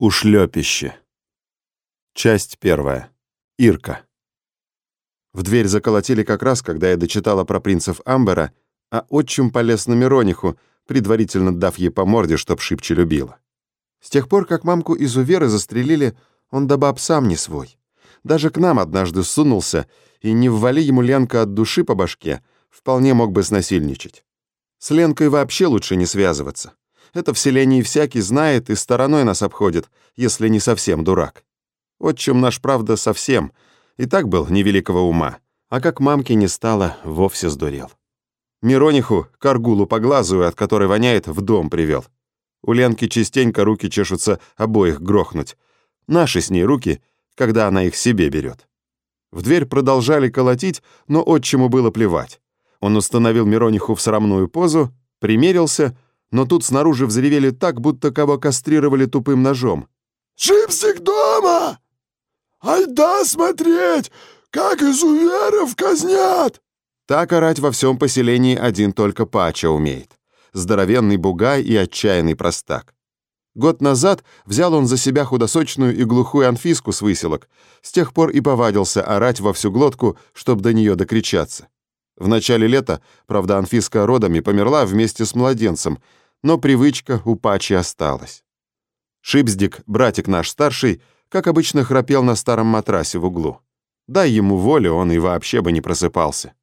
Ушлепище. Часть первая. Ирка. В дверь заколотили как раз, когда я дочитала про принцев Амбера, а отчим полез на Мирониху, предварительно дав ей по морде, чтоб шибче любила. С тех пор, как мамку изуверы застрелили, он до баб сам не свой. Даже к нам однажды сунулся, и не ввали ему Ленка от души по башке, вполне мог бы снасильничать. С Ленкой вообще лучше не связываться. Это в селении всякий знает и стороной нас обходит, если не совсем дурак. Отчим наш, правда, совсем. И так был невеликого ума. А как мамки не стало, вовсе сдурел. Мирониху, каргулу по глазу, от которой воняет, в дом привел. У Ленки частенько руки чешутся обоих грохнуть. Наши с ней руки, когда она их себе берет. В дверь продолжали колотить, но отчиму было плевать. Он установил Мирониху в срамную позу, примерился — но тут снаружи взревели так, будто кого кастрировали тупым ножом. «Шипсик дома! Айда смотреть, как изуверов казнят!» Так орать во всем поселении один только Пача умеет. Здоровенный бугай и отчаянный простак. Год назад взял он за себя худосочную и глухую Анфиску с выселок. С тех пор и повадился орать во всю глотку, чтобы до нее докричаться. В начале лета, правда, Анфиска родами померла вместе с младенцем, но привычка у Пачи осталась. Шипздик, братик наш старший, как обычно храпел на старом матрасе в углу. Дай ему волю, он и вообще бы не просыпался.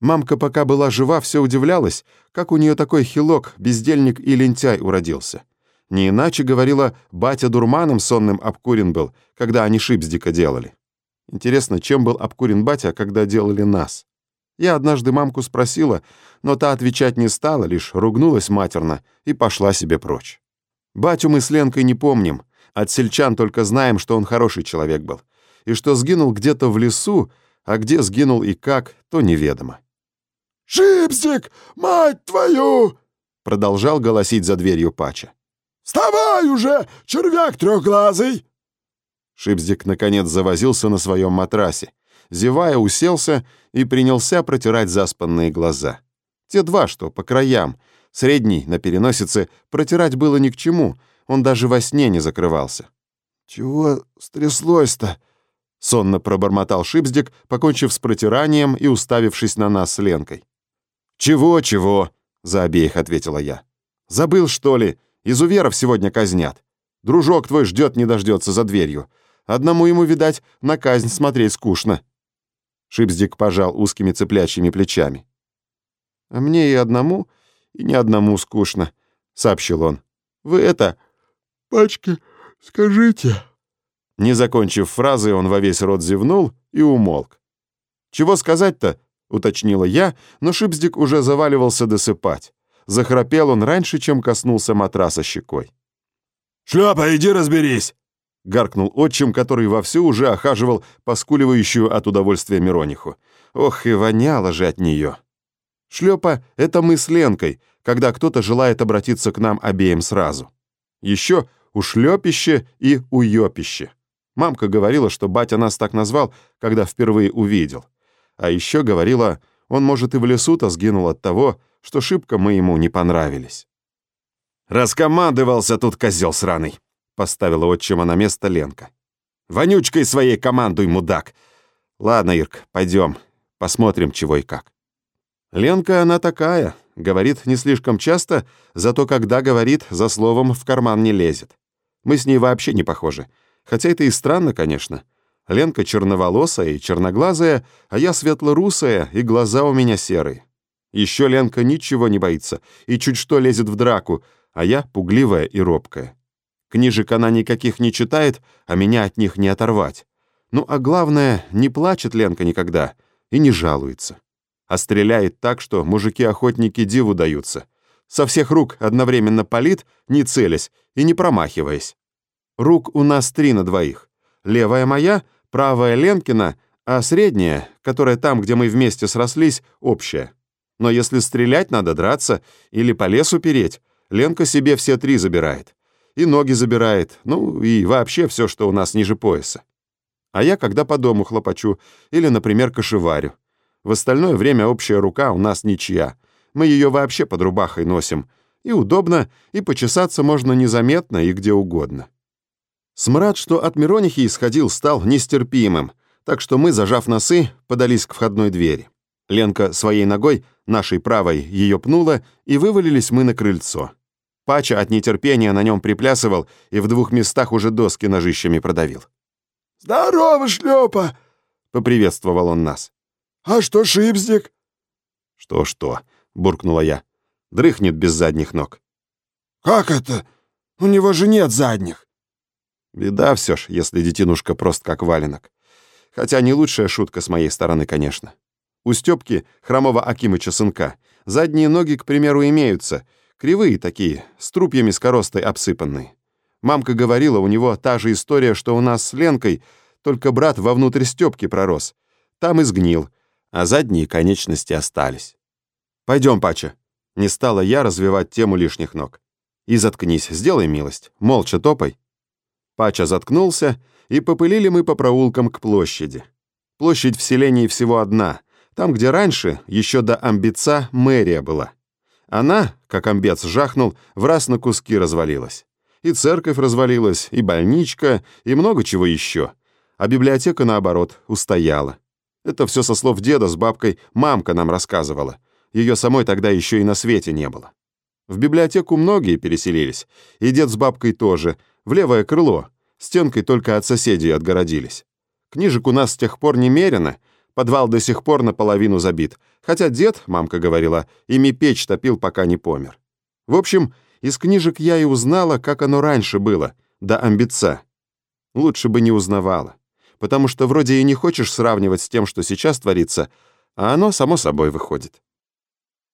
Мамка пока была жива, все удивлялась, как у нее такой хилок, бездельник и лентяй уродился. Не иначе, говорила, батя дурманом сонным обкурен был, когда они шипздика делали. Интересно, чем был обкурен батя, когда делали нас? Я однажды мамку спросила, но та отвечать не стала, лишь ругнулась матерно и пошла себе прочь. Батю мы с Ленкой не помним, от сельчан только знаем, что он хороший человек был, и что сгинул где-то в лесу, а где сгинул и как, то неведомо. «Шипсик, мать твою!» продолжал голосить за дверью Пача. «Вставай уже, червяк трехглазый!» Шипздик наконец завозился на своем матрасе, зевая, уселся и принялся протирать заспанные глаза. Те два, что по краям, средний, на переносице, протирать было ни к чему, он даже во сне не закрывался. «Чего стряслось-то?» — сонно пробормотал Шипздик, покончив с протиранием и уставившись на нас с Ленкой. «Чего, чего?» — за обеих ответила я. «Забыл, что ли? Изуверов сегодня казнят. Дружок твой ждет не дождется за дверью. Одному ему, видать, на казнь смотреть скучно». Шипздик пожал узкими цыплячьими плечами. «А мне и одному, и не одному скучно», — сообщил он. «Вы это... пачки скажите». Не закончив фразы, он во весь рот зевнул и умолк. «Чего сказать-то?» — уточнила я, но Шипздик уже заваливался досыпать. Захрапел он раньше, чем коснулся матраса щекой. «Шлёпа, иди разберись!» — гаркнул отчим, который вовсю уже охаживал поскуливающую от удовольствия Мирониху. Ох, и воняло же от нее. Шлепа — это мы с Ленкой, когда кто-то желает обратиться к нам обеим сразу. Еще ушлепище и уёпище. Мамка говорила, что батя нас так назвал, когда впервые увидел. А еще говорила, он, может, и в лесу-то сгинул от того, что шибко мы ему не понравились. «Раскомандовался тут козел сраный», Поставила отчима на место Ленка. «Вонючкой своей командуй, мудак!» «Ладно, Ирк, пойдем, посмотрим, чего и как». Ленка она такая, говорит не слишком часто, зато когда говорит, за словом в карман не лезет. Мы с ней вообще не похожи. Хотя это и странно, конечно. Ленка черноволосая и черноглазая, а я светлорусая, и глаза у меня серые. Еще Ленка ничего не боится и чуть что лезет в драку, а я пугливая и робкая. Книжек она никаких не читает, а меня от них не оторвать. Ну а главное, не плачет Ленка никогда и не жалуется. А стреляет так, что мужики-охотники диву даются. Со всех рук одновременно палит, не целясь и не промахиваясь. Рук у нас три на двоих. Левая моя, правая Ленкина, а средняя, которая там, где мы вместе срослись, общая. Но если стрелять надо драться или по лесу переть, Ленка себе все три забирает и ноги забирает, ну и вообще все, что у нас ниже пояса. А я когда по дому хлопочу или, например, кошеварю. В остальное время общая рука у нас ничья. Мы ее вообще под рубахой носим. И удобно, и почесаться можно незаметно и где угодно. Смрад, что от Миронихи исходил, стал нестерпимым, так что мы, зажав носы, подались к входной двери. Ленка своей ногой, нашей правой, ее пнула, и вывалились мы на крыльцо. Пача от нетерпения на нем приплясывал и в двух местах уже доски ножищами продавил. «Здорово, шлепа!» — поприветствовал он нас. «А что шипздик?» «Что-что?» — буркнула я. «Дрыхнет без задних ног». «Как это? У него же нет задних». Беда все ж, если детинушка прост как валенок. Хотя не лучшая шутка с моей стороны, конечно. У Стёпки, хромого Акимыча сынка, задние ноги, к примеру, имеются, кривые такие, с трупьями с коростой обсыпанные. Мамка говорила, у него та же история, что у нас с Ленкой, только брат вовнутрь Стёпки пророс. Там и сгнил, а задние конечности остались. Пойдем, Пача. Не стала я развивать тему лишних ног. И заткнись, сделай милость, молча топай. Пача заткнулся, и попылили мы по проулкам к площади. Площадь в селении всего одна, там, где раньше, еще до амбица, мэрия была. Она, как амбец жахнул, в раз на куски развалилась. И церковь развалилась, и больничка, и много чего еще. А библиотека, наоборот, устояла. Это все со слов деда с бабкой мамка нам рассказывала. Ее самой тогда еще и на свете не было. В библиотеку многие переселились, и дед с бабкой тоже, в левое крыло, стенкой только от соседей отгородились. Книжек у нас с тех пор немерено, подвал до сих пор наполовину забит, хотя дед, мамка говорила, ими печь топил, пока не помер. В общем, из книжек я и узнала, как оно раньше было, до амбица. Лучше бы не узнавала, потому что вроде и не хочешь сравнивать с тем, что сейчас творится, а оно само собой выходит.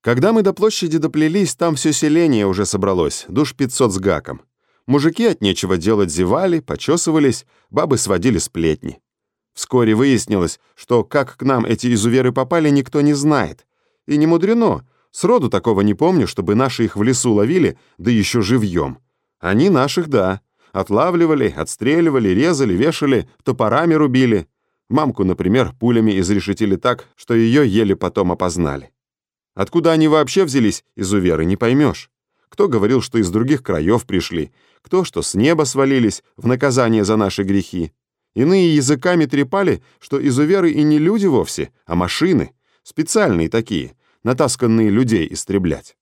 Когда мы до площади доплелись, там все селение уже собралось, душ 500 с гаком. Мужики от нечего делать зевали, почесывались, бабы сводили сплетни. Вскоре выяснилось, что как к нам эти изуверы попали, никто не знает. И не мудрено. Сроду такого не помню, чтобы наши их в лесу ловили, да еще живьем. Они наших, да. Отлавливали, отстреливали, резали, вешали, топорами рубили. Мамку, например, пулями изрешетили так, что ее еле потом опознали. Откуда они вообще взялись, изуверы, не поймешь. Кто говорил, что из других краев пришли, кто, что с неба свалились в наказание за наши грехи. Иные языками трепали, что изуверы и не люди вовсе, а машины, специальные такие, натасканные людей истреблять.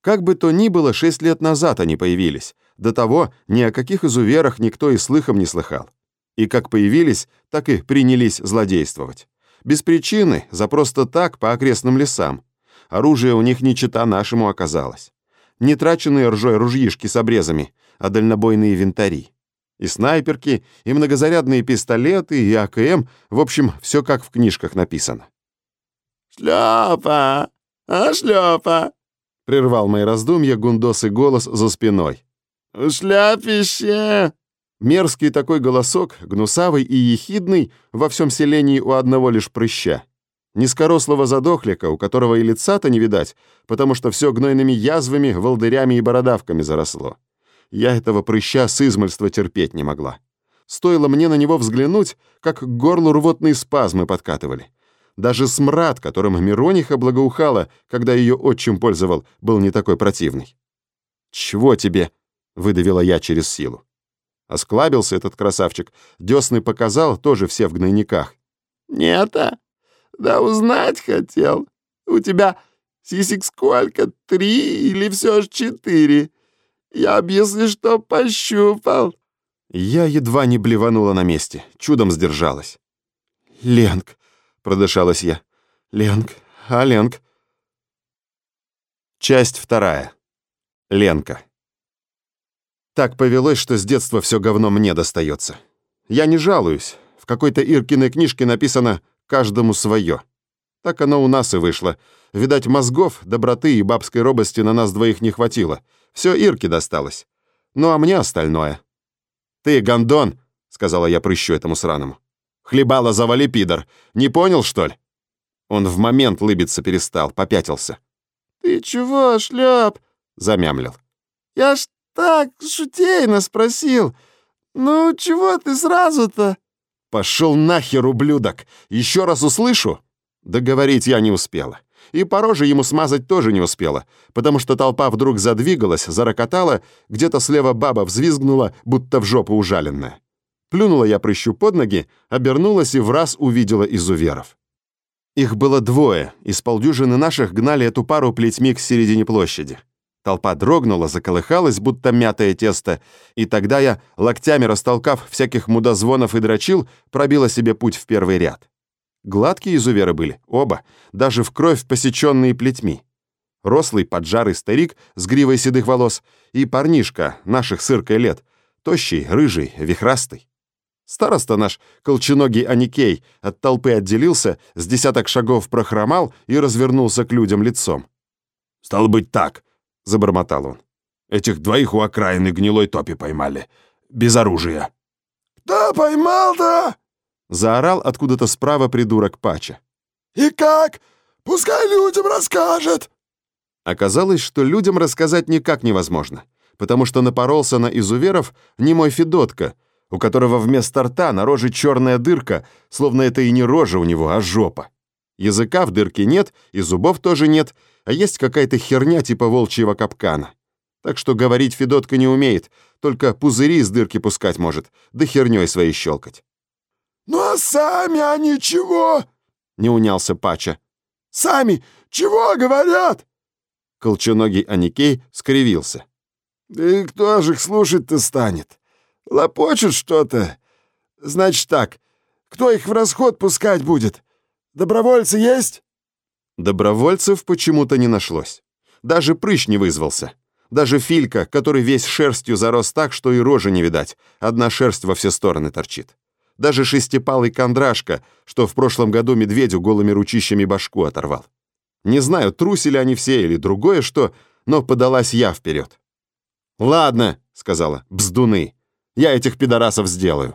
Как бы то ни было, шесть лет назад они появились. До того ни о каких изуверах никто и слыхом не слыхал. И как появились, так и принялись злодействовать. Без причины, за просто так, по окрестным лесам. Оружие у них не чита нашему оказалось. Не траченные ржой ружьишки с обрезами, а дальнобойные винтари. И снайперки, и многозарядные пистолеты, и АКМ, в общем, все как в книжках написано. «Шлёпа! А шлёпа!» — прервал мои раздумья гундосый голос за спиной. «Шляпище!» Мерзкий такой голосок, гнусавый и ехидный, во всем селении у одного лишь прыща. Низкорослого задохлика, у которого и лица-то не видать, потому что все гнойными язвами, волдырями и бородавками заросло. Я этого прыща с измольства терпеть не могла. Стоило мне на него взглянуть, как к горлу рвотные спазмы подкатывали. Даже смрад, которым Мирониха благоухала, когда ее отчим пользовал, был не такой противный. «Чего тебе?» — выдавила я через силу. Осклабился этот красавчик, десны показал, тоже все в гнойниках. «Нет-а, да узнать хотел. У тебя сисек сколько, три или все ж четыре?» Я если что, пощупал». Я едва не блеванула на месте, чудом сдержалась. «Ленг», — продышалась я. «Ленг, а Ленг?» Часть вторая. Ленка. Так повелось, что с детства все говно мне достается. Я не жалуюсь. В какой-то Иркиной книжке написано «каждому свое». Так оно у нас и вышло. Видать, мозгов, доброты и бабской робости на нас двоих не хватило. Все Ирке досталось. Ну а мне остальное. «Ты, гондон!» — сказала я прыщу этому сраному. «Хлебало завали, пидор! Не понял, что ли?» Он в момент лыбиться перестал, попятился. «Ты чего, шляп?» — замямлил. «Я ж так шутейно спросил. Ну, чего ты сразу-то?» «Пошел нахер, ублюдок! Еще раз услышу!» Договорить я не успела. И по роже ему смазать тоже не успела, потому что толпа вдруг задвигалась, зарокотала, где-то слева баба взвизгнула, будто в жопу ужаленная. Плюнула я прыщу под ноги, обернулась и в раз увидела изуверов. Их было двое, из полдюжины наших гнали эту пару плетьми к середине площади. Толпа дрогнула, заколыхалась, будто мятое тесто, и тогда я, локтями растолкав всяких мудозвонов и дрочил, пробила себе путь в первый ряд. Гладкие изуверы были, оба, даже в кровь посеченные плетьми. Рослый поджарый старик с гривой седых волос и парнишка наших сыркой лет, тощий, рыжий, вихрастый. Староста наш, колченогий Аникей, от толпы отделился, с десяток шагов прохромал и развернулся к людям лицом. «Стало быть так», — забормотал он. «Этих двоих у окраины гнилой топи поймали. Без оружия». «Кто поймал-то?» — заорал откуда-то справа придурок Пача. «И как? Пускай людям расскажет!» Оказалось, что людям рассказать никак невозможно, потому что напоролся на изуверов не мой Федотка — у которого вместо рта на роже черная дырка, словно это и не рожа у него, а жопа. Языка в дырке нет, и зубов тоже нет, а есть какая-то херня типа волчьего капкана. Так что говорить Федотка не умеет, только пузыри из дырки пускать может, да херней своей щелкать. «Ну а сами они чего?» — не унялся Пача. «Сами чего говорят?» Колченогий Аникей скривился. «Да и кто же их слушать-то станет? Лопочут что-то. Значит так, кто их в расход пускать будет? Добровольцы есть?» Добровольцев почему-то не нашлось. Даже прыщ не вызвался. Даже Филька, который весь шерстью зарос так, что и рожи не видать, одна шерсть во все стороны торчит. Даже шестипалый кондрашка, что в прошлом году медведю голыми ручищами башку оторвал. Не знаю, трусили они все или другое что, но подалась я вперед. «Ладно», — сказала, — «бздуны. Я этих пидорасов сделаю».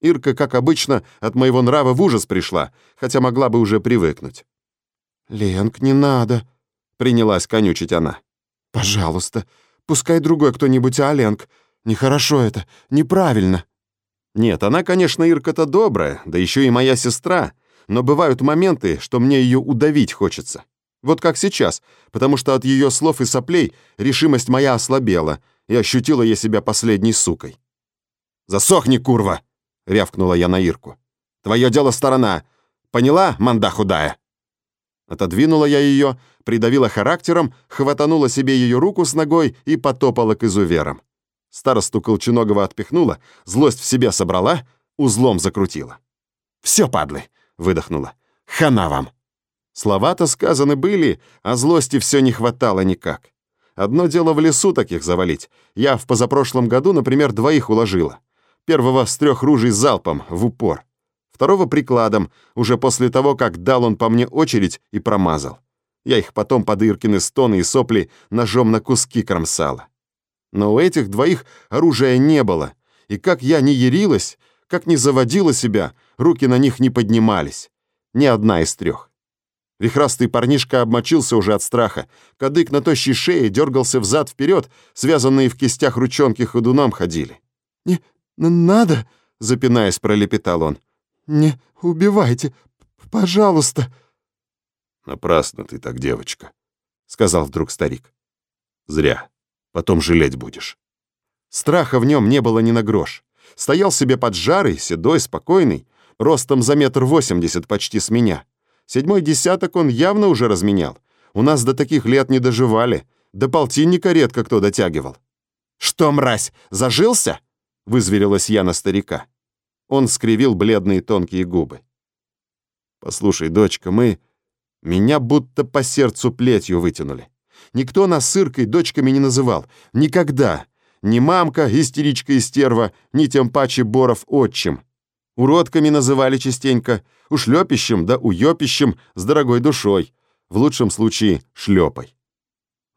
Ирка, как обычно, от моего нрава в ужас пришла, хотя могла бы уже привыкнуть. «Ленк, не надо», — принялась конючить она. «Пожалуйста, пускай другой кто-нибудь, а Ленк. Нехорошо это, неправильно». Нет, она, конечно, Ирка-то добрая, да еще и моя сестра, но бывают моменты, что мне ее удавить хочется. Вот как сейчас, потому что от ее слов и соплей решимость моя ослабела, и ощутила я себя последней сукой. «Засохни, курва!» — рявкнула я на Ирку. «Твое дело сторона. Поняла, манда худая?» Отодвинула я ее, придавила характером, хватанула себе ее руку с ногой и потопала к изуверам. Старосту Колченогова отпихнула, злость в себе собрала, узлом закрутила. «Все, падлы!» — выдохнула. «Хана вам!» Слова-то сказаны были, а злости все не хватало никак. Одно дело в лесу таких завалить. Я в позапрошлом году, например, двоих уложила. Первого с трех ружей залпом, в упор. Второго прикладом, уже после того, как дал он по мне очередь и промазал. Я их потом под Иркины стоны и сопли ножом на куски кромсала. Но у этих двоих оружия не было, и как я не ярилась, как не заводила себя, руки на них не поднимались. Ни одна из трех. Вихрастый парнишка обмочился уже от страха. Кадык на тощей шее дергался взад-вперед, связанные в кистях ручонки ходуном ходили. «Не надо!» — запинаясь, пролепетал он. «Не убивайте, пожалуйста!» «Напрасно ты так, девочка», — сказал вдруг старик. «Зря. Потом жалеть будешь». Страха в нем не было ни на грош. Стоял себе поджарый, седой, спокойный, ростом за метр восемьдесят почти с меня. Седьмой десяток он явно уже разменял. У нас до таких лет не доживали. До полтинника редко кто дотягивал. «Что, мразь, зажился?» — вызверилась я на старика. Он скривил бледные тонкие губы. «Послушай, дочка, мы...» Меня будто по сердцу плетью вытянули. Никто нас сыркой дочками не называл. Никогда. Ни мамка, истеричка и стерва, ни тем паче Боров отчим. Уродками называли частенько, ушлепищем да уёпищем с дорогой душой, в лучшем случае шлепой.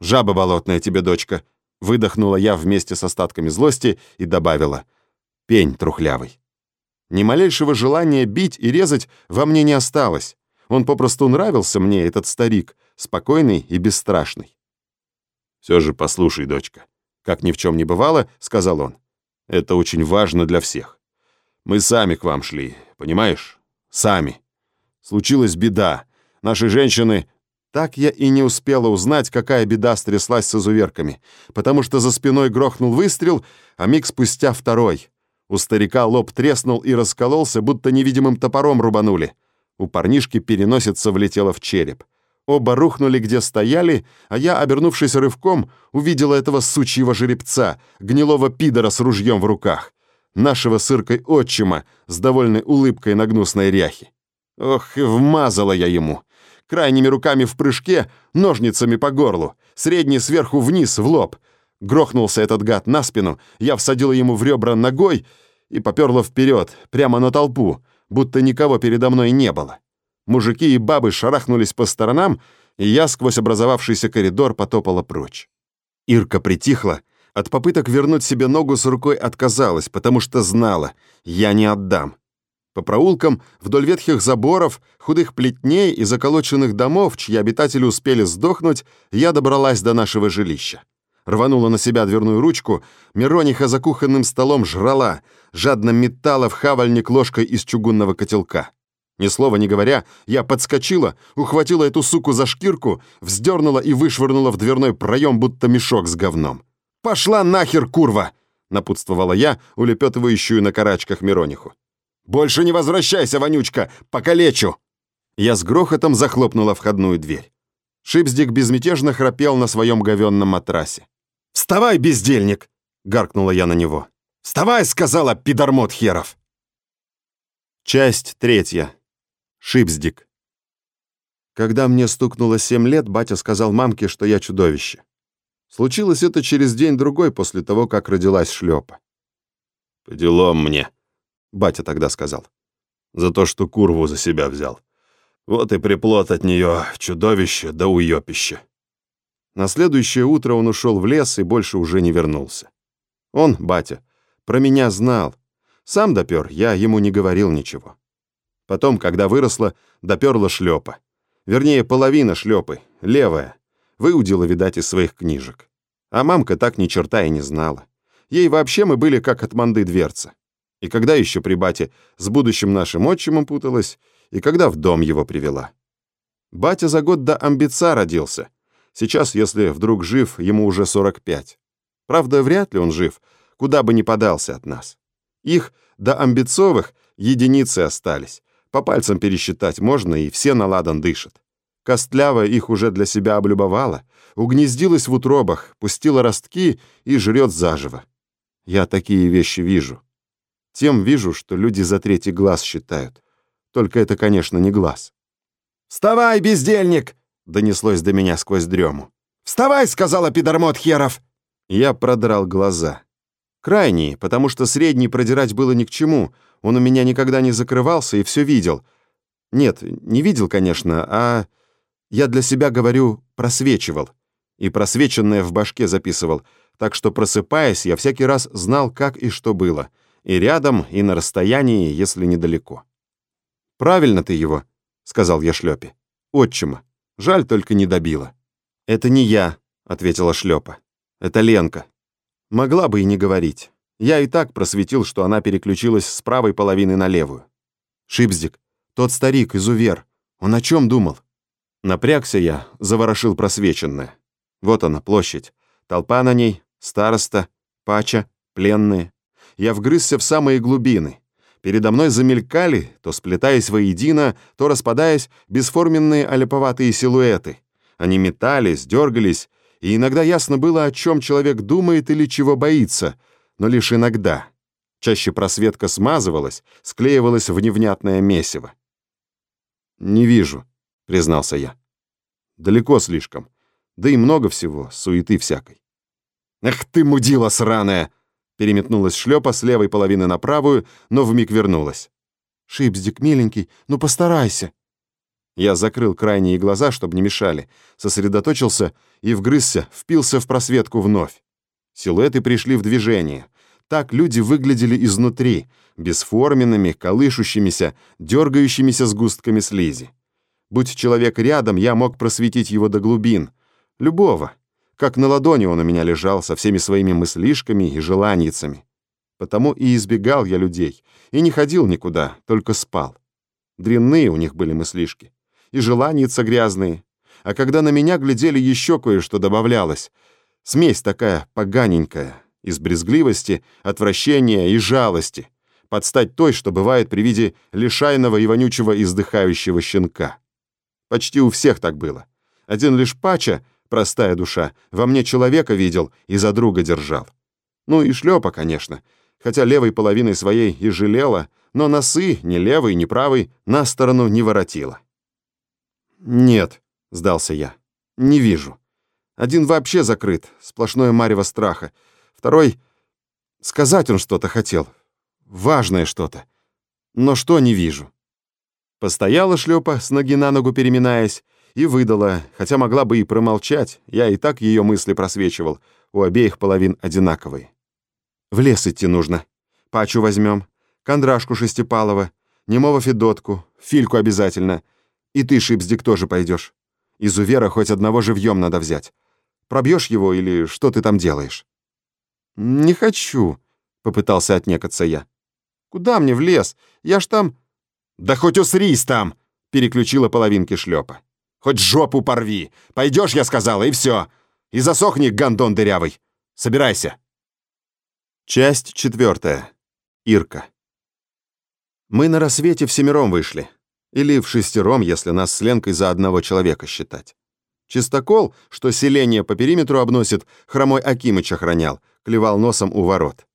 «Жаба болотная тебе, дочка», — выдохнула я вместе с остатками злости и добавила. «Пень трухлявый». Ни малейшего желания бить и резать во мне не осталось. Он попросту нравился мне, этот старик, спокойный и бесстрашный. «Все же послушай, дочка», — как ни в чем не бывало, сказал он. «Это очень важно для всех. Мы сами к вам шли, понимаешь? Сами. Случилась беда. Наши женщины... Так я и не успела узнать, какая беда стряслась с изуверками, потому что за спиной грохнул выстрел, а миг спустя второй. У старика лоб треснул и раскололся, будто невидимым топором рубанули. У парнишки переносица влетела в череп. Оба рухнули, где стояли, а я, обернувшись рывком, увидела этого сучьего жеребца, гнилого пидора с ружьем в руках. Нашего сыркой отчима с довольной улыбкой на гнусной ряхе. Ох, и вмазала я ему крайними руками в прыжке, ножницами по горлу, средний сверху вниз в лоб. Грохнулся этот гад на спину, я всадила ему в ребра ногой и поперла вперед, прямо на толпу, будто никого передо мной не было. Мужики и бабы шарахнулись по сторонам, и я сквозь образовавшийся коридор потопала прочь. Ирка притихла, от попыток вернуть себе ногу с рукой отказалась, потому что знала, я не отдам. По проулкам, вдоль ветхих заборов, худых плетней и заколоченных домов, чьи обитатели успели сдохнуть, я добралась до нашего жилища. Рванула на себя дверную ручку, Мирониха за кухонным столом жрала, жадно метала в хавальник ложкой из чугунного котелка. Ни слова не говоря, я подскочила, ухватила эту суку за шкирку, вздернула и вышвырнула в дверной проем, будто мешок с говном. «Пошла нахер, курва!» — напутствовала я, улепетывающую на карачках Мирониху. «Больше не возвращайся, вонючка! Покалечу!» Я с грохотом захлопнула входную дверь. Шипздик безмятежно храпел на своем говенном матрасе. «Вставай, бездельник!» — гаркнула я на него. «Вставай!» — сказала пидормот херов. Часть третья. Шипздик. Когда мне стукнуло семь лет, батя сказал мамке, что я чудовище. Случилось это через день-другой после того, как родилась шлепа. «По делам мне», батя тогда сказал. За то, что курву за себя взял. Вот и приплод от нее чудовище да уёпище. На следующее утро он ушел в лес и больше уже не вернулся. Он, батя, про меня знал. Сам допер, я ему не говорил ничего. Потом, когда выросла, доперла шлепа. Вернее, половина шлепы, левая. Выудила, видать, из своих книжек. А мамка так ни черта и не знала. Ей вообще мы были как от манды дверца. И когда еще при бате с будущим нашим отчимом путалась, и когда в дом его привела. Батя за год до амбица родился. Сейчас, если вдруг жив, ему уже 45. Правда, вряд ли он жив, куда бы ни подался от нас. Их до амбицовых единицы остались. По пальцам пересчитать можно, и все на ладан дышат. Костлявая их уже для себя облюбовала, угнездилась в утробах, пустила ростки и жрет заживо. Я такие вещи вижу. Тем вижу, что люди за третий глаз считают. Только это, конечно, не глаз. «Вставай, бездельник!» — донеслось до меня сквозь дрему. «Вставай!» — сказала пидормот херов. Я продрал глаза. Крайние, потому что средний продирать было ни к чему. Он у меня никогда не закрывался и все видел. Нет, не видел, конечно, а... Я для себя говорю «просвечивал». И просвеченное в башке записывал. Так что, просыпаясь, я всякий раз знал, как и что было — и рядом, и на расстоянии, если недалеко. «Правильно ты его», — сказал я Шлёпе. «Отчима. Жаль, только не добила». «Это не я», — ответила Шлёпа. «Это Ленка. Могла бы и не говорить. Я и так просветил, что она переключилась с правой половины на левую. Шипздик, тот старик, изувер, он о чем думал? Напрягся я, заворошил просвеченное. Вот она, площадь. Толпа на ней, староста, пача, пленные я вгрызся в самые глубины. Передо мной замелькали, то сплетаясь воедино, то распадаясь, бесформенные аляповатые силуэты. Они метались, дергались, и иногда ясно было, о чем человек думает или чего боится, но лишь иногда. Чаще просветка смазывалась, склеивалась в невнятное месиво. «Не вижу», — признался я. «Далеко слишком. Да и много всего, суеты всякой». «Ах ты, мудила сраная!» Переметнулась шлепа с левой половины на правую, но вмиг вернулась. «Шипздик, миленький, ну постарайся!» Я закрыл крайние глаза, чтобы не мешали, сосредоточился и вгрызся, впился в просветку вновь. Силуэты пришли в движение. Так люди выглядели изнутри, бесформенными, колышущимися, дергающимися сгустками слизи. Будь человек рядом, я мог просветить его до глубин. Любого, как на ладони он у меня лежал со всеми своими мыслишками и желаниями. Потому и избегал я людей, и не ходил никуда, только спал. Дрянные у них были мыслишки. И желаница грязные. а когда на меня глядели, еще кое-что добавлялось. Смесь такая поганенькая, из брезгливости, отвращения и жалости, под стать той, что бывает при виде лишайного и вонючего издыхающего щенка. Почти у всех так было. Один лишь Пача, простая душа, во мне человека видел и за друга держал. Ну и шлепа, конечно, хотя левой половиной своей и жалела, но носы, ни левый, ни правый, на сторону не воротила. «Нет», — сдался я, — «не вижу. Один вообще закрыт, сплошное марево страха. Второй... Сказать он что-то хотел. Важное что-то. Но что не вижу». Постояла шлепа, с ноги на ногу переминаясь, и выдала, хотя могла бы и промолчать, я и так ее мысли просвечивал, у обеих половин одинаковые. В лес идти нужно. Пачу возьмем, Кондрашку Шестипалова, Немого Федотку, Фильку обязательно. И ты, Шипздик, тоже пойдешь. Изувера хоть одного живьем надо взять. Пробьешь его или что ты там делаешь?» «Не хочу», — попытался отнекаться я. «Куда мне в лес? Я ж там...» «Да хоть усрись там!» — переключила половинки шлепа. «Хоть жопу порви! Пойдешь, я сказала, и все! И засохни, гандон дырявый! Собирайся!» Часть четвертая. Ирка. Мы на рассвете всемиром вышли. Или в шестером, если нас с Ленкой за одного человека считать. Чистокол, что селение по периметру обносит, хромой Акимыч охранял, клевал носом у ворот.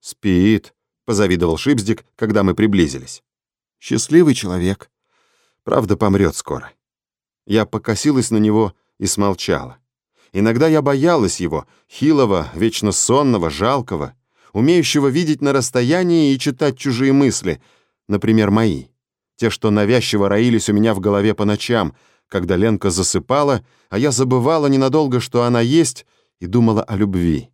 «Спит», — позавидовал Шипздик, когда мы приблизились. «Счастливый человек. Правда, помрет скоро». Я покосилась на него и смолчала. Иногда я боялась его, хилого, вечно сонного, жалкого умеющего видеть на расстоянии и читать чужие мысли, например, мои. Те, что навязчиво роились у меня в голове по ночам, когда Ленка засыпала, а я забывала ненадолго, что она есть, и думала о любви.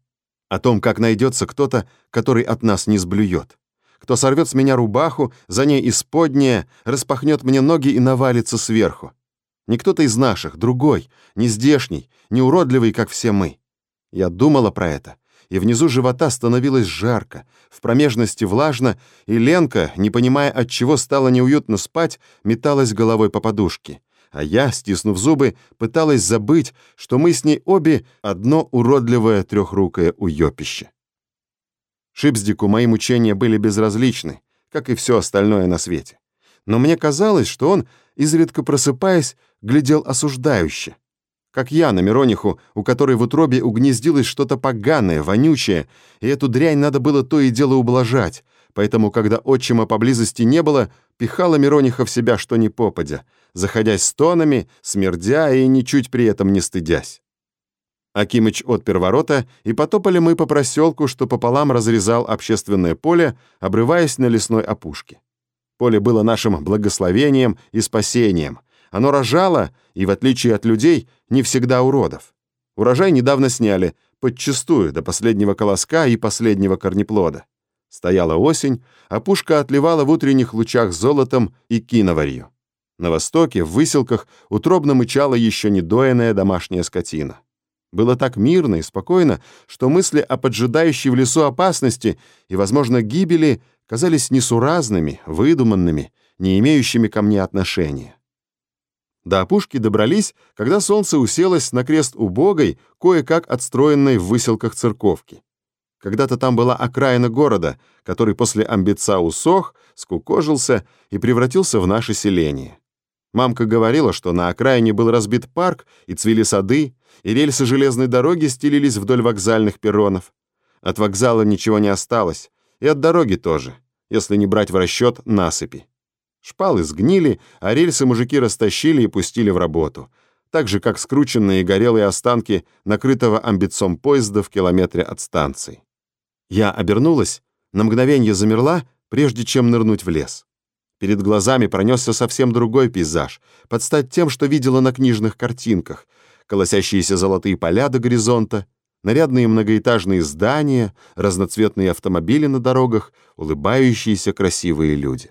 О том, как найдется кто-то, который от нас не сблюет. Кто сорвет с меня рубаху, за ней исподнее, распахнет мне ноги и навалится сверху. Не кто-то из наших, другой, не здешний, не уродливый, как все мы. Я думала про это, и внизу живота становилось жарко, в промежности влажно, и Ленка, не понимая, от чего стало неуютно спать, металась головой по подушке. А я, стиснув зубы, пыталась забыть, что мы с ней обе одно уродливое трехрукое уёпище. Шипздику мои мучения были безразличны, как и все остальное на свете. Но мне казалось, что он, изредка просыпаясь, глядел осуждающе, как я на Мирониху, у которой в утробе угнездилось что-то поганое, вонючее, и эту дрянь надо было то и дело ублажать, поэтому, когда отчима поблизости не было, пихала Мирониха в себя что ни попадя, заходясь стонами, смердя и ничуть при этом не стыдясь. Акимыч отпер ворота, и потопали мы по проселку, что пополам разрезал общественное поле, обрываясь на лесной опушке. Поле было нашим благословением и спасением — оно рожало, и, в отличие от людей, не всегда уродов. Урожай недавно сняли, подчистую, до последнего колоска и последнего корнеплода. Стояла осень, а пушка отливала в утренних лучах золотом и киноварью. На востоке, в выселках, утробно мычала еще недоенная домашняя скотина. Было так мирно и спокойно, что мысли о поджидающей в лесу опасности и, возможно, гибели казались несуразными, выдуманными, не имеющими ко мне отношения. До опушки добрались, когда солнце уселось на крест убогой, кое-как отстроенной в выселках церковки. Когда-то там была окраина города, который после амбица усох, скукожился и превратился в наше селение. Мамка говорила, что на окраине был разбит парк, и цвели сады, и рельсы железной дороги стелились вдоль вокзальных перронов. От вокзала ничего не осталось, и от дороги тоже, если не брать в расчет насыпи. Шпалы сгнили, а рельсы мужики растащили и пустили в работу, так же, как скрученные горелые останки накрытого амбицом поезда в километре от станции. Я обернулась, на мгновение замерла, прежде чем нырнуть в лес. Перед глазами пронесся совсем другой пейзаж, под стать тем, что видела на книжных картинках, колосящиеся золотые поля до горизонта, нарядные многоэтажные здания, разноцветные автомобили на дорогах, улыбающиеся красивые люди.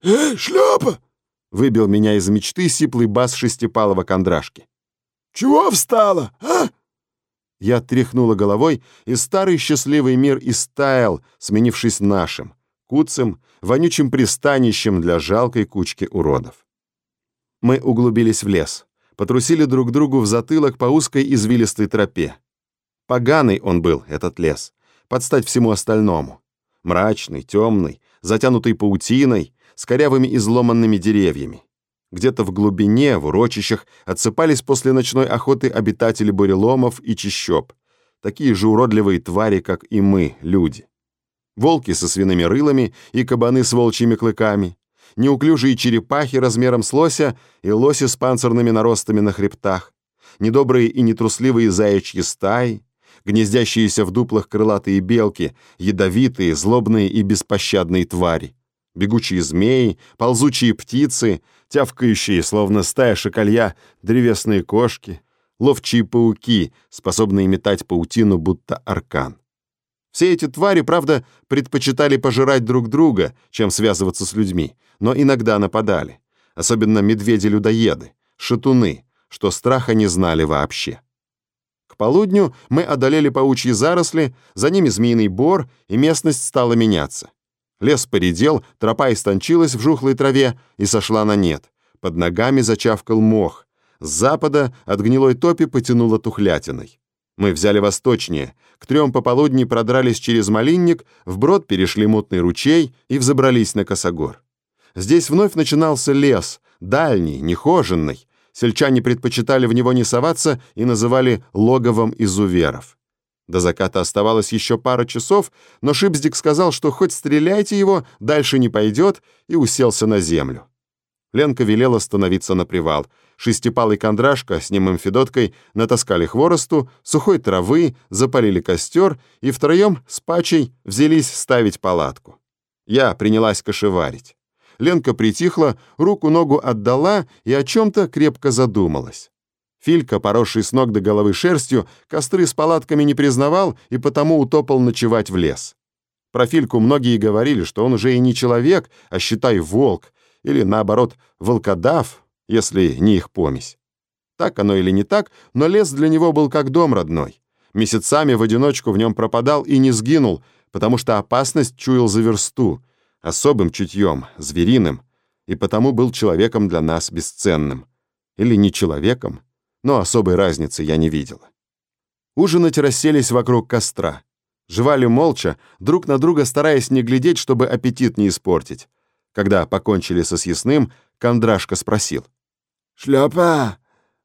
«Эй, шляпа!» — выбил меня из мечты сиплый бас шестипалого кондрашки. «Чего встала, а?» Я тряхнула головой, и старый счастливый мир истаял, сменившись нашим, куцым, вонючим пристанищем для жалкой кучки уродов. Мы углубились в лес. потрусили друг другу в затылок по узкой извилистой тропе. Поганый он был, этот лес, под стать всему остальному. Мрачный, темный, затянутый паутиной, с корявыми изломанными деревьями. Где-то в глубине, в урочищах, отсыпались после ночной охоты обитатели буреломов и чащоб. Такие же уродливые твари, как и мы, люди. Волки со свиными рылами и кабаны с волчьими клыками, неуклюжие черепахи размером с лося и лоси с панцирными наростами на хребтах, недобрые и нетрусливые заячьи стаи, гнездящиеся в дуплах крылатые белки, ядовитые, злобные и беспощадные твари, бегучие змеи, ползучие птицы, тявкающие, словно стая шакалья, древесные кошки, ловчие пауки, способные метать паутину, будто аркан. Все эти твари, правда, предпочитали пожирать друг друга, чем связываться с людьми, но иногда нападали. Особенно медведи-людоеды, шатуны, что страха не знали вообще. К полудню мы одолели паучьи заросли, за ними змеиный бор, и местность стала меняться. Лес поредел, тропа истончилась в жухлой траве и сошла на нет. Под ногами зачавкал мох. С запада от гнилой топи потянуло тухлятиной. Мы взяли восточнее. К трем пополудни продрались через Малинник, вброд перешли мутный ручей и взобрались на Косогор. Здесь вновь начинался лес, дальний, нехоженный. Сельчане предпочитали в него не соваться и называли логовом изуверов. До заката оставалось еще пара часов, но Шипздик сказал, что хоть стреляйте его, дальше не пойдет, и уселся на землю. Ленка велела становиться на привал. Шестипалый кондрашка с немым Федоткой натаскали хворосту, сухой травы, запалили костер и втроем с Пачей взялись ставить палатку. Я принялась кошеварить. Ленка притихла, руку-ногу отдала и о чем-то крепко задумалась. Филька, поросший с ног до головы шерстью, костры с палатками не признавал и потому утопал ночевать в лес. Про Фильку многие говорили, что он уже и не человек, а считай волк, или наоборот, волкодав, если не их помесь. Так оно или не так, но лес для него был как дом родной. Месяцами в одиночку в нем пропадал и не сгинул, потому что опасность чуял за версту, особым чутьем, звериным, и потому был человеком для нас бесценным. Или не человеком, но особой разницы я не видела. Ужинать расселись вокруг костра. Жевали молча, друг на друга стараясь не глядеть, чтобы аппетит не испортить. Когда покончили со съестным, Кондрашка спросил. «Шлёпа,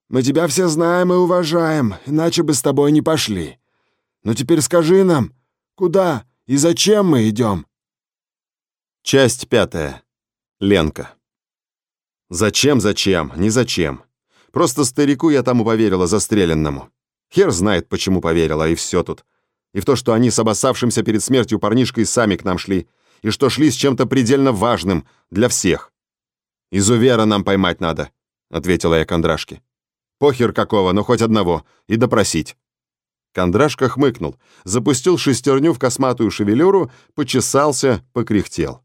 мы тебя все знаем и уважаем, иначе бы с тобой не пошли. Но теперь скажи нам, куда и зачем мы идем?» Часть пятая. Ленка. Зачем, зачем, не зачем. Просто старику я тому поверила застреленному. Хер знает, почему поверила, и все тут. И в то, что они с обоссавшимся перед смертью парнишкой сами к нам шли, и что шли с чем-то предельно важным для всех. «Изувера нам поймать надо», — ответила я Кондрашке. «Похер какого, но хоть одного, и допросить». Кондрашка хмыкнул, запустил шестерню в косматую шевелюру, почесался, покряхтел.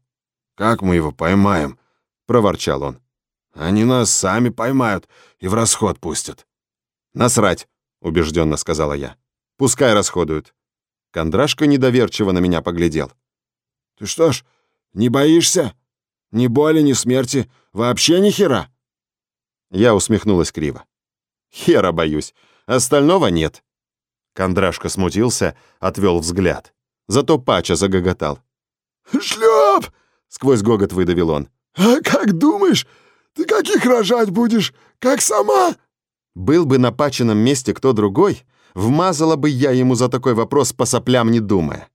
«Как мы его поймаем?» — проворчал он. «Они нас сами поймают и в расход пустят». «Насрать», — убежденно сказала я. «Пускай расходуют». Кондрашка недоверчиво на меня поглядел. «Ты что ж, не боишься? Ни боли, ни смерти, вообще ни хера?» Я усмехнулась криво. «Хера боюсь, остального нет». Кондрашка смутился, отвел взгляд. Зато Пача загоготал. «Шлеп!» Сквозь гогот выдавил он. «А как думаешь, ты каких рожать будешь? Как сама?» Был бы на паченом месте кто другой, вмазала бы я ему за такой вопрос по соплям не думая.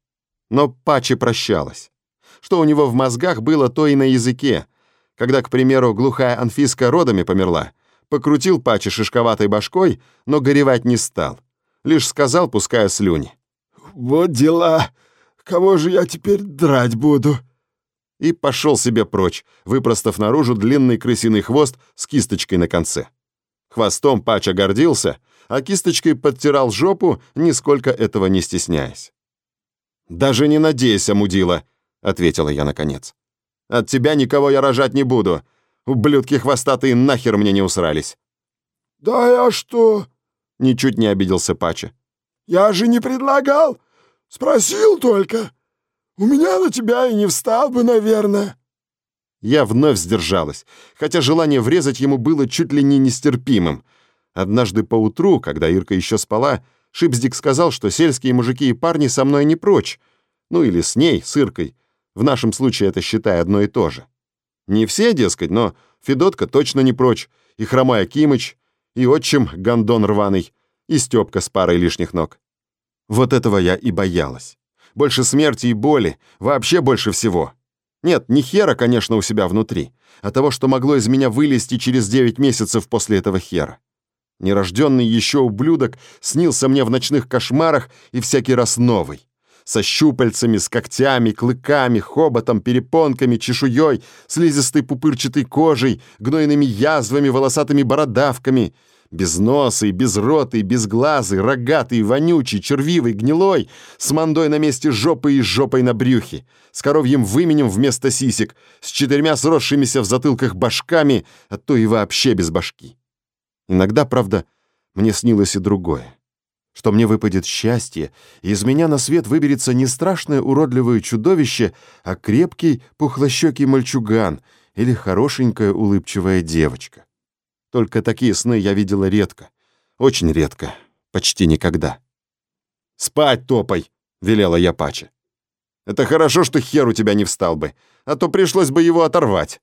Но Пачи прощалась. Что у него в мозгах было, то и на языке. Когда, к примеру, глухая Анфиска родами померла, покрутил Пачи шишковатой башкой, но горевать не стал. Лишь сказал, пуская слюни. «Вот дела! Кого же я теперь драть буду?» И пошел себе прочь, выпростав наружу длинный крысиный хвост с кисточкой на конце. Хвостом Пача гордился, а кисточкой подтирал жопу, нисколько этого не стесняясь. «Даже не надейся, мудила», — ответила я наконец. «От тебя никого я рожать не буду. Ублюдки хвостатые нахер мне не усрались». «Да я что?» — ничуть не обиделся Пача. «Я же не предлагал. Спросил только». У меня на тебя и не встал бы, наверное». Я вновь сдержалась, хотя желание врезать ему было чуть ли не нестерпимым. Однажды поутру, когда Ирка еще спала, Шипздик сказал, что сельские мужики и парни со мной не прочь. Ну или с ней, с Иркой. В нашем случае это, считай, одно и то же. Не все, дескать, но Федотка точно не прочь, и Хромая Акимыч, и отчим Гондон рваный, и Степка с парой лишних ног. Вот этого я и боялась. Больше смерти и боли, вообще больше всего. Нет, не хера, конечно, у себя внутри, а того, что могло из меня вылезти через 9 месяцев после этого хера. Нерожденный еще ублюдок снился мне в ночных кошмарах и всякий раз новый. Со щупальцами, с когтями, клыками, хоботом, перепонками, чешуей, слизистой пупырчатой кожей, гнойными язвами, волосатыми бородавками — Безносый, безротый, безглазый, рогатый, вонючий, червивый, гнилой, с мандой на месте жопы и жопой на брюхе, с коровьим выменем вместо сисек, с четырьмя сросшимися в затылках башками, а то и вообще без башки. Иногда, правда, мне снилось и другое. Что мне выпадет счастье, и из меня на свет выберется не страшное уродливое чудовище, а крепкий, пухлощекий мальчуган или хорошенькая улыбчивая девочка. Только такие сны я видела редко. Очень редко. Почти никогда. «Спать топай!» — велела я Паче. «Это хорошо, что хер у тебя не встал бы, а то пришлось бы его оторвать».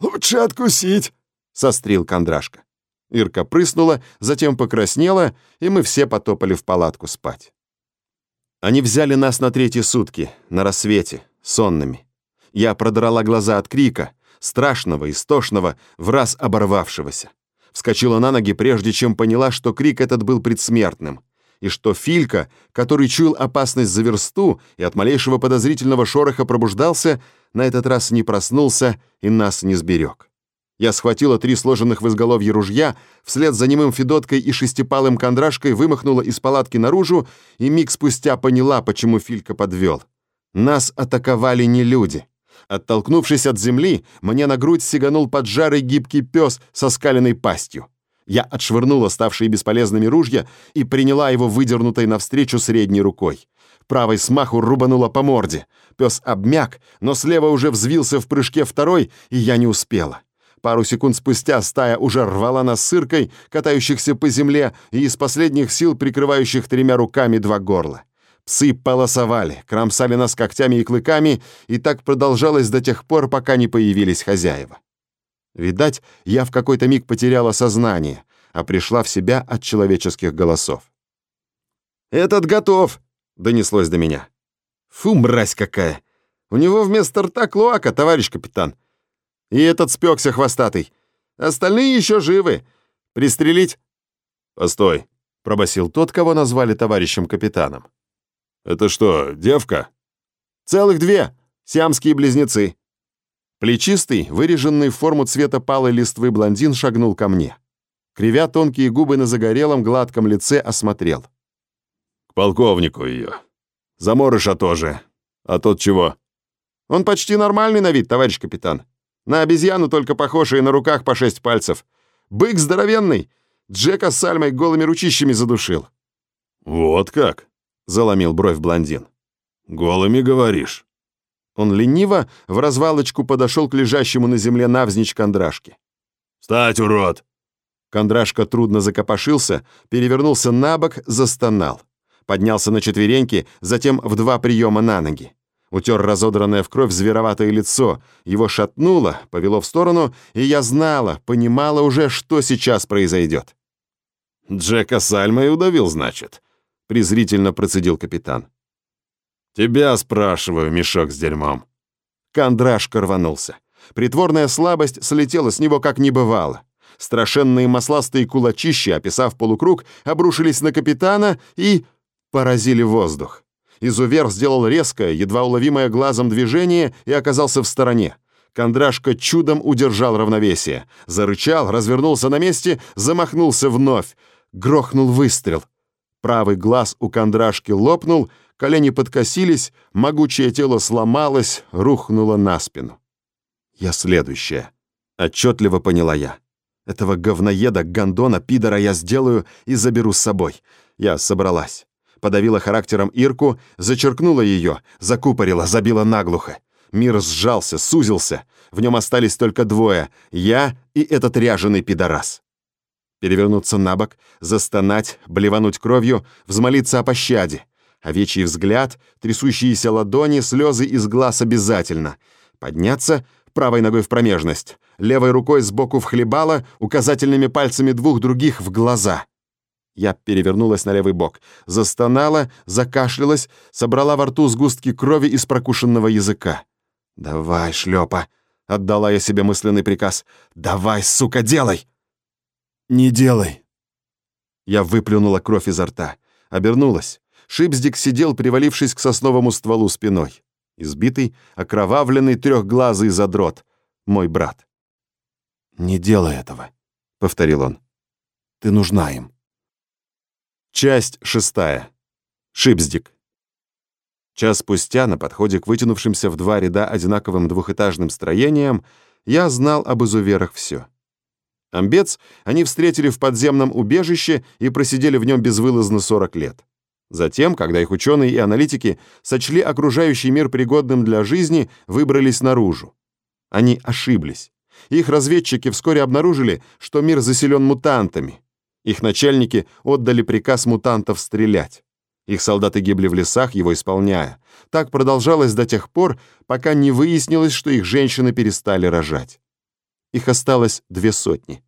«Лучше откусить!» — сострил Кондрашка. Ирка прыснула, затем покраснела, и мы все потопали в палатку спать. Они взяли нас на третьи сутки, на рассвете, сонными. Я продрала глаза от крика, страшного, истошного, раз оборвавшегося. Вскочила на ноги, прежде чем поняла, что крик этот был предсмертным, и что Филька, который чуял опасность за версту и от малейшего подозрительного шороха пробуждался, на этот раз не проснулся и нас не сберег. Я схватила три сложенных в изголовье ружья, вслед за немым Федоткой и шестипалым кондрашкой вымахнула из палатки наружу и миг спустя поняла, почему Филька подвел. Нас атаковали не люди. Оттолкнувшись от земли, мне на грудь сиганул поджарый гибкий пес со скаленной пастью. Я отшвырнула ставшие бесполезными ружья и приняла его выдернутой навстречу средней рукой. Правой смаху рубанула по морде. Пес обмяк, но слева уже взвился в прыжке второй, и я не успела. Пару секунд спустя стая уже рвала нас сыркой, катающихся по земле и из последних сил прикрывающих тремя руками два горла. Псы полосовали, кромсали нас когтями и клыками, и так продолжалось до тех пор, пока не появились хозяева. Видать, я в какой-то миг потеряла сознание, а пришла в себя от человеческих голосов. «Этот готов!» — донеслось до меня. «Фу, мразь какая! У него вместо рта клоака, товарищ капитан. И этот спекся хвостатый. Остальные еще живы. Пристрелить?» «Постой», — пробасил тот, кого назвали товарищем капитаном. «Это что, девка?» «Целых две. Сиамские близнецы». Плечистый, выреженный в форму цвета палой листвы блондин шагнул ко мне. Кривя тонкие губы на загорелом, гладком лице, осмотрел. «К полковнику ее. Заморыша тоже. А тот чего?» «Он почти нормальный на вид, товарищ капитан. На обезьяну только похож и на руках по шесть пальцев. Бык здоровенный. Джека с Сальмой голыми ручищами задушил». «Вот как?» — заломил бровь блондин. «Голыми говоришь?» Он лениво в развалочку подошел к лежащему на земле навзничь кондрашке. «Встать, урод!» Кондрашка трудно закопошился, перевернулся на бок, застонал. Поднялся на четвереньки, затем в два приема на ноги. Утер разодранное в кровь звероватое лицо, его шатнуло, повело в сторону, и я знала, понимала уже, что сейчас произойдет. «Джека Сальма и удавил, значит?» — презрительно процедил капитан. «Тебя спрашиваю, мешок с дерьмом». Кондрашка рванулся. Притворная слабость слетела с него как не бывало. Страшенные масластые кулачищи, описав полукруг, обрушились на капитана и поразили воздух. Изувер сделал резкое, едва уловимое глазом движение и оказался в стороне. Кондрашка чудом удержал равновесие. Зарычал, развернулся на месте, замахнулся вновь. Грохнул выстрел. Правый глаз у кондрашки лопнул, колени подкосились, могучее тело сломалось, рухнуло на спину. Я следующая. Отчетливо поняла я. Этого говноеда, гондона, пидора я сделаю и заберу с собой. Я собралась. Подавила характером Ирку, зачеркнула ее, закупорила, забила наглухо. Мир сжался, сузился. В нем остались только двое — я и этот ряженый пидорас. Перевернуться на бок, застонать, блевануть кровью, взмолиться о пощаде. Овечий взгляд, трясущиеся ладони, слезы из глаз обязательно. Подняться, правой ногой в промежность, левой рукой сбоку в хлебало, указательными пальцами двух других в глаза. Я перевернулась на левый бок, застонала, закашлялась, собрала во рту сгустки крови из прокушенного языка. «Давай, шлепа!» — отдала я себе мысленный приказ. «Давай, сука, делай!» «Не делай!» Я выплюнула кровь изо рта, обернулась. Шипздик сидел, привалившись к сосновому стволу спиной. Избитый, окровавленный, трехглазый задрот. Мой брат. «Не делай этого», — повторил он. «Ты нужна им». Часть шестая. Шипздик. Час спустя, на подходе к вытянувшимся в два ряда одинаковым двухэтажным строениям, я знал об изуверах все. Амбец они встретили в подземном убежище и просидели в нем безвылазно 40 лет. Затем, когда их ученые и аналитики сочли окружающий мир пригодным для жизни, выбрались наружу. Они ошиблись. Их разведчики вскоре обнаружили, что мир заселен мутантами. Их начальники отдали приказ мутантов стрелять. Их солдаты гибли в лесах, его исполняя. Так продолжалось до тех пор, пока не выяснилось, что их женщины перестали рожать. Их осталось две сотни.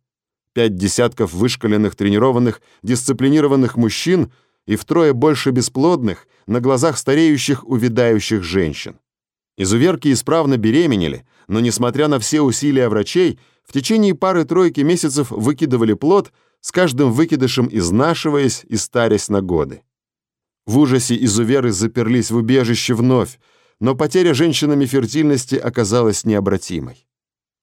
Пять десятков вышкаленных, тренированных, дисциплинированных мужчин — и втрое больше бесплодных на глазах стареющих увядающих женщин. Изуверки исправно беременели, но, несмотря на все усилия врачей, в течение пары-тройки месяцев выкидывали плод, с каждым выкидышем изнашиваясь и старясь на годы. В ужасе изуверы заперлись в убежище вновь, но потеря женщинами фертильности оказалась необратимой.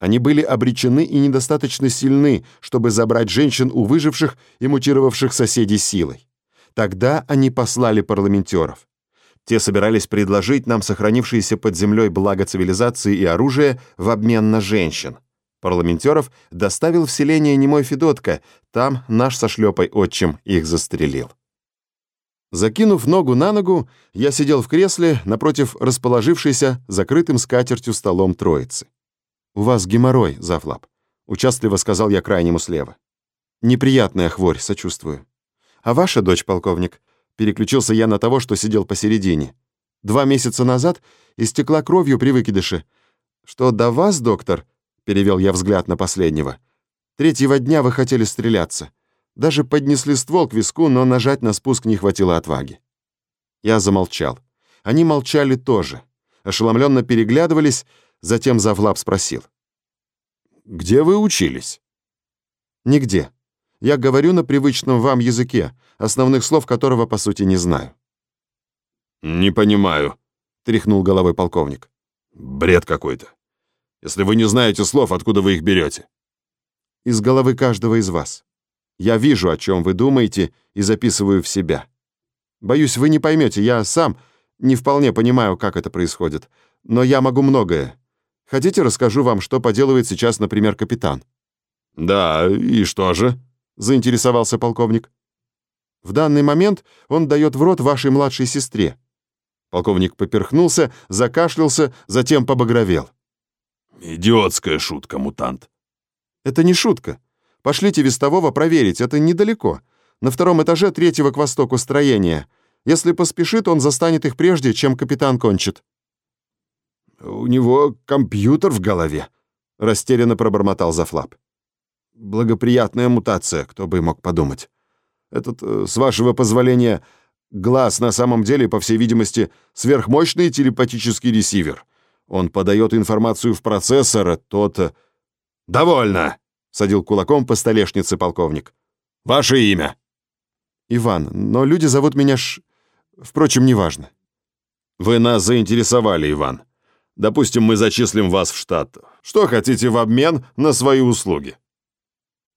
Они были обречены и недостаточно сильны, чтобы забрать женщин у выживших и мутировавших соседей силой. Тогда они послали парламентеров. Те собирались предложить нам сохранившиеся под землей благо цивилизации и оружие в обмен на женщин. Парламентеров доставил в селение немой Федотка, там наш со шлепой отчим их застрелил. Закинув ногу на ногу, я сидел в кресле напротив расположившейся закрытым скатертью столом троицы. «У вас геморрой, Завлап», — участливо сказал я крайнему слева. «Неприятная хворь, сочувствую». А ваша дочь, полковник, переключился я на того, что сидел посередине. Два месяца назад истекла кровью при выкидыше. Что до вас, доктор, перевел я взгляд на последнего. Третьего дня вы хотели стреляться. Даже поднесли ствол к виску, но нажать на спуск не хватило отваги. Я замолчал. Они молчали тоже. Ошеломленно переглядывались, затем Завлап спросил. «Где вы учились?» «Нигде. Я говорю на привычном вам языке, основных слов которого, по сути, не знаю». «Не понимаю», — тряхнул головой полковник. «Бред какой-то. Если вы не знаете слов, откуда вы их берете?» «Из головы каждого из вас. Я вижу, о чем вы думаете, и записываю в себя. Боюсь, вы не поймете, я сам не вполне понимаю, как это происходит, но я могу многое. Хотите, расскажу вам, что поделывает сейчас, например, капитан?» «Да, и что же?» — заинтересовался полковник. «В данный момент он дает в рот вашей младшей сестре». Полковник поперхнулся, закашлялся, затем побагровел. «Идиотская шутка, мутант». «Это не шутка. Пошлите вестового проверить, это недалеко. На втором этаже третьего к востоку строения. Если поспешит, он застанет их прежде, чем капитан кончит». «У него компьютер в голове», — растерянно пробормотал Зафлап. Благоприятная мутация, кто бы мог подумать. Этот, э, с вашего позволения, глаз на самом деле, по всей видимости, сверхмощный телепатический ресивер. Он подает информацию в процессор, тот... Э, «Довольно!» — садил кулаком по столешнице полковник. «Ваше имя?» «Иван, но люди зовут меня Ш... Впрочем, неважно». «Вы нас заинтересовали, Иван. Допустим, мы зачислим вас в штат. Что хотите в обмен на свои услуги?»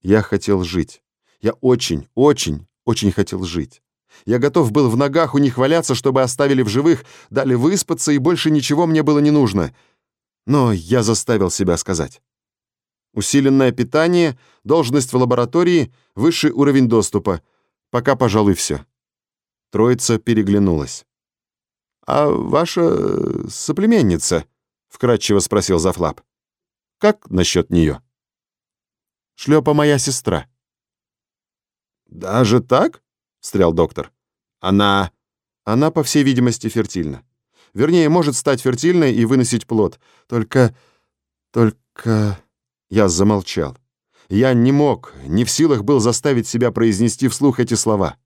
Я хотел жить. Я очень, очень, очень хотел жить. Я готов был в ногах у них валяться, чтобы оставили в живых, дали выспаться, и больше ничего мне было не нужно. Но я заставил себя сказать. Усиленное питание, должность в лаборатории, высший уровень доступа. Пока, пожалуй, все. Троица переглянулась. «А ваша соплеменница?» — вкратчиво спросил Зафлап. «Как насчет нее?» Шлепа моя сестра. «Даже так?» — встрял доктор. «Она...» «Она, по всей видимости, фертильна. Вернее, может стать фертильной и выносить плод. Только... только...» Я замолчал. Я не мог, не в силах был заставить себя произнести вслух эти слова.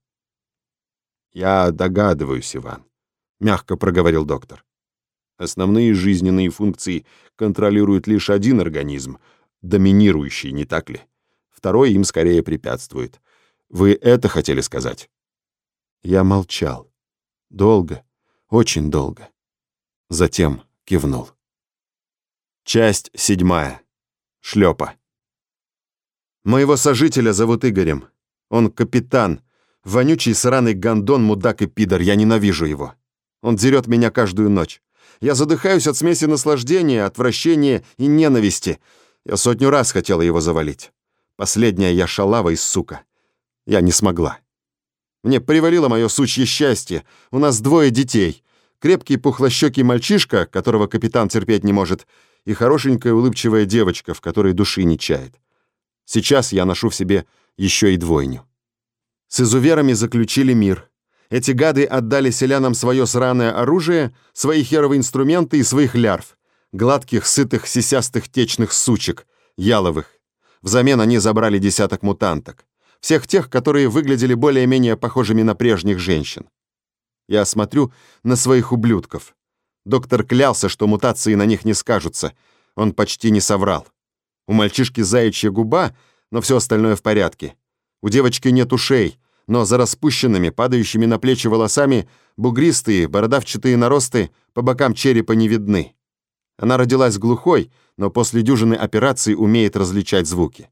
«Я догадываюсь, Иван», — мягко проговорил доктор. «Основные жизненные функции контролирует лишь один организм, доминирующий, не так ли? Второй им скорее препятствует. Вы это хотели сказать?» Я молчал. Долго, очень долго. Затем кивнул. Часть седьмая. Шлепа. Моего сожителя зовут Игорем. Он капитан. Вонючий сраный гондон, мудак и пидор. Я ненавижу его. Он дерет меня каждую ночь. Я задыхаюсь от смеси наслаждения, отвращения и ненависти. Я сотню раз хотела его завалить. Последняя я шалава и сука. Я не смогла. Мне привалило мое сучье счастье. У нас двое детей. Крепкий пухлощекий мальчишка, которого капитан терпеть не может, и хорошенькая улыбчивая девочка, в которой души не чает. Сейчас я ношу в себе еще и двойню. С изуверами заключили мир. Эти гады отдали селянам свое сраное оружие, свои херовые инструменты и своих лярв. Гладких, сытых, сисястых течных сучек, яловых. Взамен они забрали десяток мутанток. Всех тех, которые выглядели более-менее похожими на прежних женщин. Я смотрю на своих ублюдков. Доктор клялся, что мутации на них не скажутся. Он почти не соврал. У мальчишки заячья губа, но все остальное в порядке. У девочки нет ушей, но за распущенными, падающими на плечи волосами бугристые, бородавчатые наросты по бокам черепа не видны. Она родилась глухой, но после дюжины операций умеет различать звуки.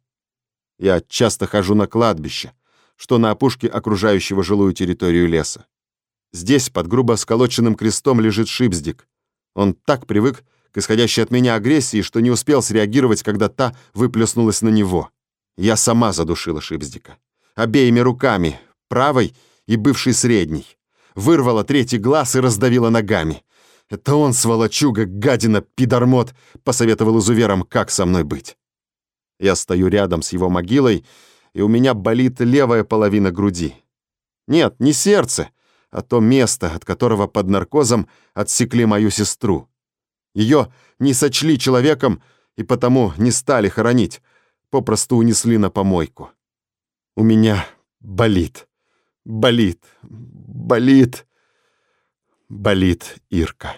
Я часто хожу на кладбище, что на опушке окружающего жилую территорию леса. Здесь под грубо сколоченным крестом лежит Шипздик. Он так привык к исходящей от меня агрессии, что не успел среагировать, когда та выплеснулась на него. Я сама задушила Шипздика. Обеими руками, правой и бывшей средней. Вырвала третий глаз и раздавила ногами. Это он, сволочуга, гадина, пидормот, посоветовал изуверам, как со мной быть. Я стою рядом с его могилой, и у меня болит левая половина груди. Нет, не сердце, а то место, от которого под наркозом отсекли мою сестру. Ее не сочли человеком и потому не стали хоронить, попросту унесли на помойку. У меня болит, болит, болит, болит Ирка.